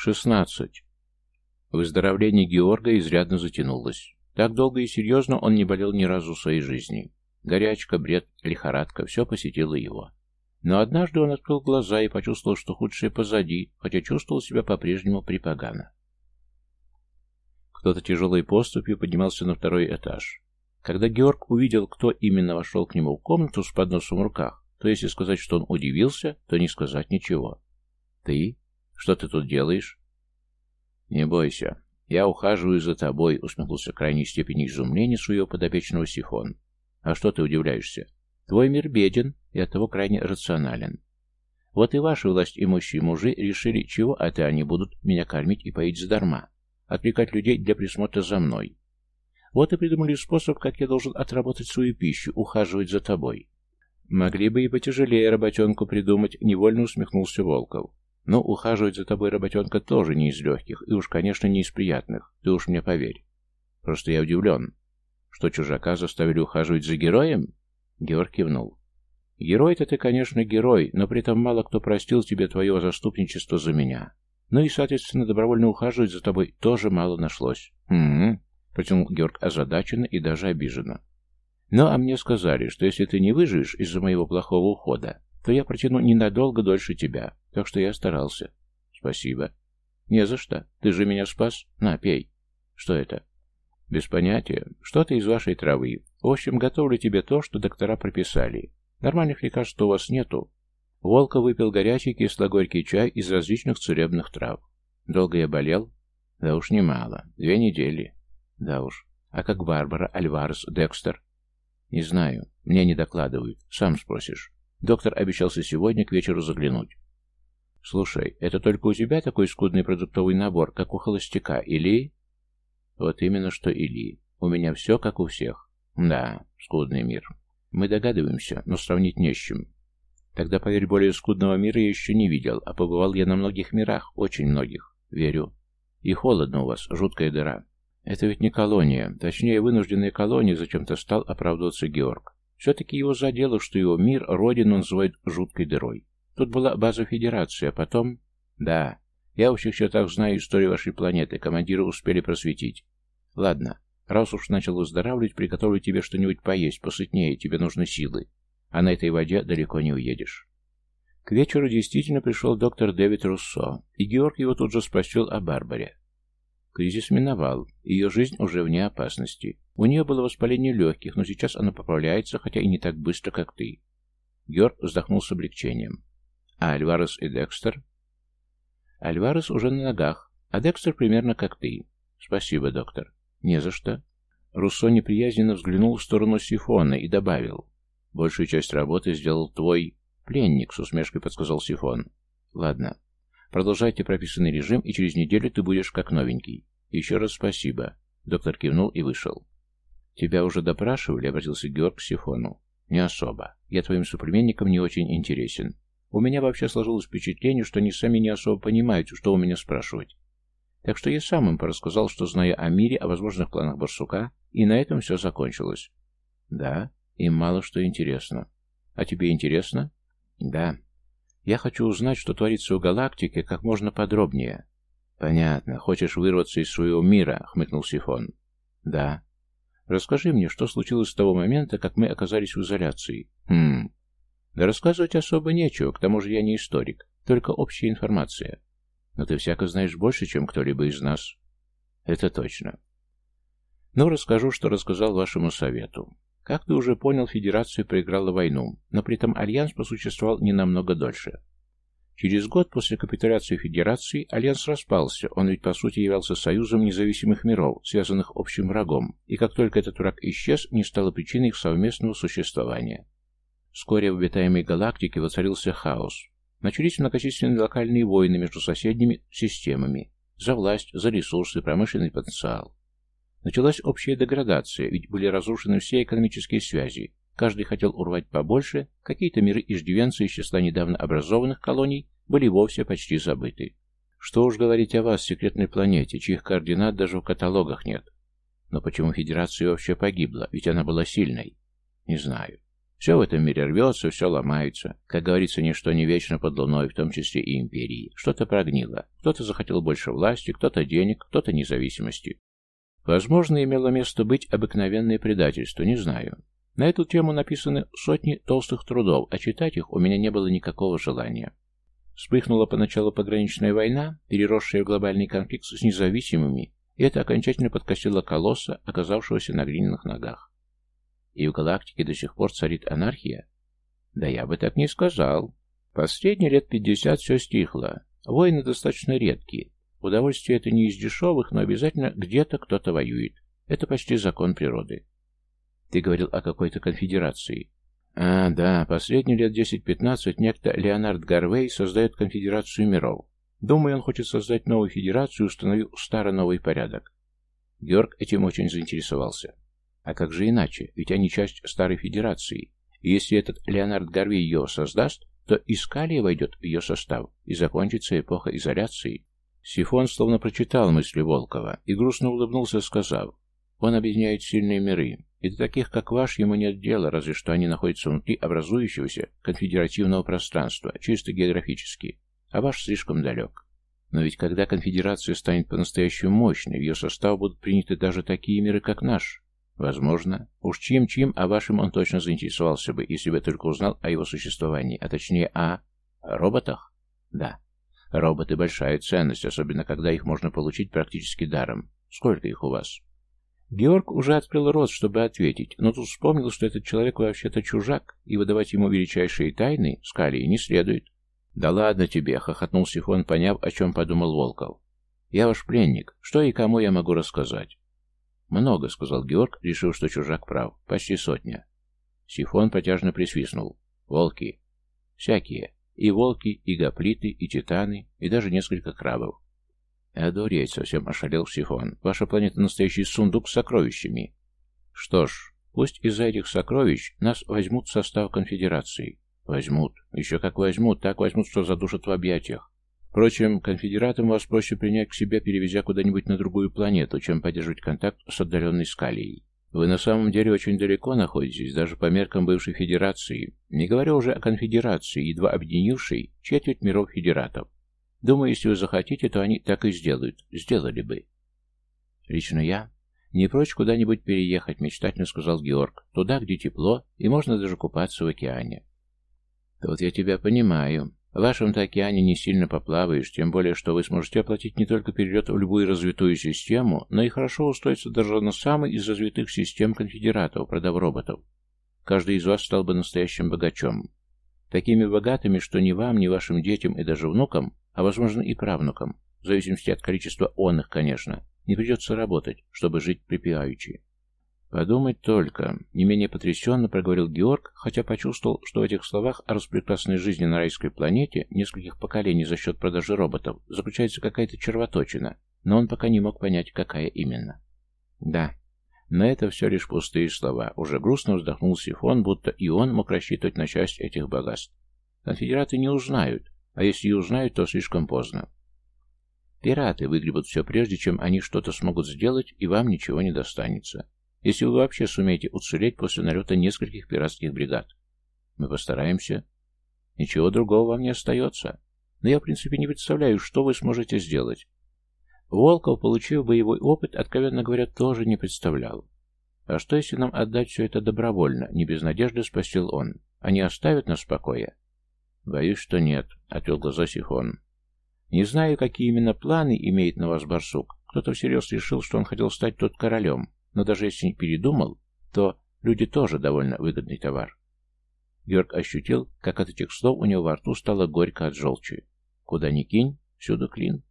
Шестнадцать. Выздоровление Георга изрядно затянулось. Так долго и серьезно он не болел ни разу в своей жизни. Горячка, бред, лихорадка – все посетило его. Но однажды он открыл глаза и почувствовал, что худшее позади, хотя чувствовал себя по-прежнему припогано. Кто-то тяжелой поступью поднимался на второй этаж. Когда Георг увидел, кто именно вошел к нему в комнату с подносом в руках, то если сказать, что он удивился, то не сказать ничего. «Ты? Что ты тут делаешь?» «Не бойся. Я ухаживаю за тобой», — усмехнулся крайней степени изумления своего подопечного Сифон. «А что ты удивляешься? Твой мир беден и оттого крайне рационален. Вот и ваши власть имущие мужи решили, чего это они будут меня кормить и поить задарма, отвлекать людей для присмотра за мной. Вот и придумали способ, как я должен отработать свою пищу, ухаживать за тобой. Могли бы и потяжелее работенку придумать, невольно усмехнулся Волков. Но ухаживать за тобой работенка тоже не из легких, и уж, конечно, не из приятных, ты уж мне поверь. Просто я удивлен, что чужака заставили ухаживать за героем? Георг кивнул. Герой-то ты, конечно, герой, но при этом мало кто простил тебе твое заступничество за меня. Ну и, соответственно, добровольно ухаживать за тобой тоже мало нашлось. Угу, протянул Георг озадаченно и даже обиженно. Ну, а мне сказали, что если ты не выживешь из-за моего плохого ухода, то я протяну ненадолго дольше тебя, так что я старался. Спасибо. Не за что. Ты же меня спас. На, пей. Что это? Без понятия. Что-то из вашей травы. В общем, готовлю тебе то, что доктора прописали. Нормальных лекарств у вас нету. Волка выпил горячий кисло-горький чай из различных целебных трав. Долго я болел? Да уж немало. Две недели. Да уж. А как Барбара, Альварес, Декстер? Не знаю. Мне не докладывают. Сам спросишь. Доктор обещался сегодня к вечеру заглянуть. Слушай, это только у тебя такой скудный продуктовый набор, как у холостяка, или... Вот именно что или. У меня все, как у всех. Да, скудный мир. Мы догадываемся, но сравнить не с чем. Тогда, поверь, более скудного мира я еще не видел, а побывал я на многих мирах, очень многих. Верю. И холодно у вас, жуткая дыра. Это ведь не колония, точнее, вынужденная колония, зачем-то стал оправдываться Георг. Все-таки его задело, что его мир, родину называют жуткой дырой. Тут была база Федерации, а потом... Да, я в общих чертах знаю историю вашей планеты, командиры успели просветить. Ладно, раз уж начал выздоравливать, приготовлю тебе что-нибудь поесть, посытнее, тебе нужны силы. А на этой воде далеко не уедешь. К вечеру действительно пришел доктор Дэвид Руссо, и Георг его тут же спросил о Барбаре. Кризис миновал, ее жизнь уже вне опасности. У нее было воспаление легких, но сейчас она поправляется, хотя и не так быстро, как ты. Георг вздохнул с облегчением. А Альварес и Декстер? Альварес уже на ногах, а Декстер примерно как ты. Спасибо, доктор. Не за что. Руссо неприязненно взглянул в сторону Сифона и добавил. Большую часть работы сделал твой пленник, с усмешкой подсказал Сифон. Ладно, Продолжайте прописанный режим, и через неделю ты будешь как новенький. Еще раз спасибо. Доктор кивнул и вышел. Тебя уже допрашивали, обратился Георг к Сифону. Не особо. Я твоим соплеменникам не очень интересен. У меня вообще сложилось впечатление, что они сами не особо понимают, что у меня спрашивать. Так что я сам им порассказал, что знаю о мире, о возможных планах барсука, и на этом все закончилось. Да, им мало что интересно. А тебе интересно? Да. Я хочу узнать, что творится в галактике, как можно подробнее. Понятно. Хочешь вырваться из своего мира, хмыкнул Сифон. Да. Расскажи мне, что случилось с того момента, как мы оказались в изоляции. Хм. Да рассказывать особо нечего, к тому же я не историк, только общая информация. Но ты всяко знаешь больше, чем кто-либо из нас. Это точно. Ну, расскажу, что рассказал вашему совету. Как ты уже понял, Федерация проиграла войну, но при этом Альянс просуществовал не намного дольше. Через год после капитуляции Федерации Альянс распался, он ведь по сути являлся союзом независимых миров, связанных общим врагом, и как только этот враг исчез, не стало причины их совместного существования. Вскоре в обитаемой галактике воцарился хаос. Начались многочисленные локальные войны между соседними системами за власть, за ресурсы, промышленный потенциал. Началась общая деградация, ведь были разрушены все экономические связи. Каждый хотел урвать побольше, какие-то миры иждивенцы из числа недавно образованных колоний были вовсе почти забыты. Что уж говорить о вас, секретной планете, чьих координат даже в каталогах нет. Но почему Федерация вообще погибла? Ведь она была сильной. Не знаю. Все в этом мире рвется, все ломается. Как говорится, ничто не вечно под луной, в том числе и империи. Что-то прогнило. Кто-то захотел больше власти, кто-то денег, кто-то независимости. Возможно, имело место быть обыкновенное предательство, не знаю. На эту тему написаны сотни толстых трудов, а читать их у меня не было никакого желания. Вспыхнула поначалу пограничная война, переросшая в глобальный конфликт с независимыми, и это окончательно подкосило колосса, оказавшегося на глиняных ногах. И в галактике до сих пор царит анархия? Да я бы так не сказал. Последние лет пятьдесят все стихло. Войны достаточно редкие. Удовольствие это не из дешевых, но обязательно где-то кто-то воюет. Это почти закон природы. Ты говорил о какой-то конфедерации. А, да, последние лет 10-15 некто Леонард Гарвей создает конфедерацию миров. Думаю, он хочет создать новую федерацию, установив старый новый порядок. Георг этим очень заинтересовался. А как же иначе? Ведь они часть старой федерации. И если этот Леонард Гарвей ее создаст, то Искалия войдет в ее состав, и закончится эпоха изоляции. Сифон словно прочитал мысли Волкова и грустно улыбнулся, сказав, «Он объединяет сильные миры, и до таких, как ваш, ему нет дела, разве что они находятся внутри образующегося конфедеративного пространства, чисто географически, а ваш слишком далек. Но ведь когда конфедерация станет по-настоящему мощной, в ее состав будут приняты даже такие миры, как наш. Возможно. Уж чьим-чьим, а вашим он точно заинтересовался бы, если бы только узнал о его существовании, а точнее о... роботах? Да. Роботы – большая ценность, особенно когда их можно получить практически даром. Сколько их у вас? Георг уже открыл рот, чтобы ответить, но тут вспомнил, что этот человек вообще-то чужак, и выдавать ему величайшие тайны Скалии не следует. «Да ладно тебе», — хохотнул Сифон, поняв, о чем подумал Волков. «Я ваш пленник. Что и кому я могу рассказать?» «Много», — сказал Георг, решив, что чужак прав. «Почти сотня». Сифон протяжно присвистнул. «Волки. Всякие. И волки, и гоплиты, и титаны, и даже несколько крабов. «Одуреть!» — совсем ошалел Сифон. «Ваша планета — настоящий сундук с сокровищами». «Что ж, пусть из-за этих сокровищ нас возьмут в состав конфедерации». «Возьмут. Еще как возьмут, так возьмут, что задушат в объятиях. Впрочем, конфедератам вас проще принять к себе, перевезя куда-нибудь на другую планету, чем поддерживать контакт с отдаленной скалией. Вы на самом деле очень далеко находитесь, даже по меркам бывшей Федерации, не говоря уже о конфедерации, едва объединившей четверть миров Федератов. Думаю, если вы захотите, то они так и сделают. Сделали бы. Лично я не прочь куда-нибудь переехать, мечтательно сказал Георг. Туда, где тепло, и можно даже купаться в океане. Тут я тебя понимаю. В вашем-то океане не сильно поплаваешь, тем более, что вы сможете оплатить не только перелет в любую развитую систему, но и хорошо устроиться даже на самой из развитых систем конфедератов, продав роботов. Каждый из вас стал бы настоящим богачом. Такими богатыми, что ни вам, ни вашим детям и даже внукам а возможно и правнукам, в зависимости от количества онных, конечно, не придется работать, чтобы жить припеваючи. Подумать только, не менее потрясенно проговорил Георг, хотя почувствовал, что в этих словах о распрекрасной жизни на райской планете нескольких поколений за счет продажи роботов заключается какая-то червоточина, но он пока не мог понять, какая именно. Да, но это все лишь пустые слова. Уже грустно вздохнул Сифон, будто и он мог рассчитывать на часть этих богатств. Конфедераты не узнают, а если и узнают, то слишком поздно. Пираты выгребут все прежде, чем они что-то смогут сделать, и вам ничего не достанется. Если вы вообще сумеете уцелеть после налета нескольких пиратских бригад. Мы постараемся. Ничего другого вам не остается. Но я, в принципе, не представляю, что вы сможете сделать. Волков, получив боевой опыт, откровенно говоря, тоже не представлял. А что, если нам отдать все это добровольно, не без надежды спросил он. Они оставят нас в покое? «Боюсь, что нет», — отвел глаза Сифон. «Не знаю, какие именно планы имеет на вас барсук. Кто-то всерьез решил, что он хотел стать тот королем, но даже если передумал, то люди тоже довольно выгодный товар». Георг ощутил, как от этих слов у него во рту стало горько от желчи. «Куда ни кинь, всюду клин».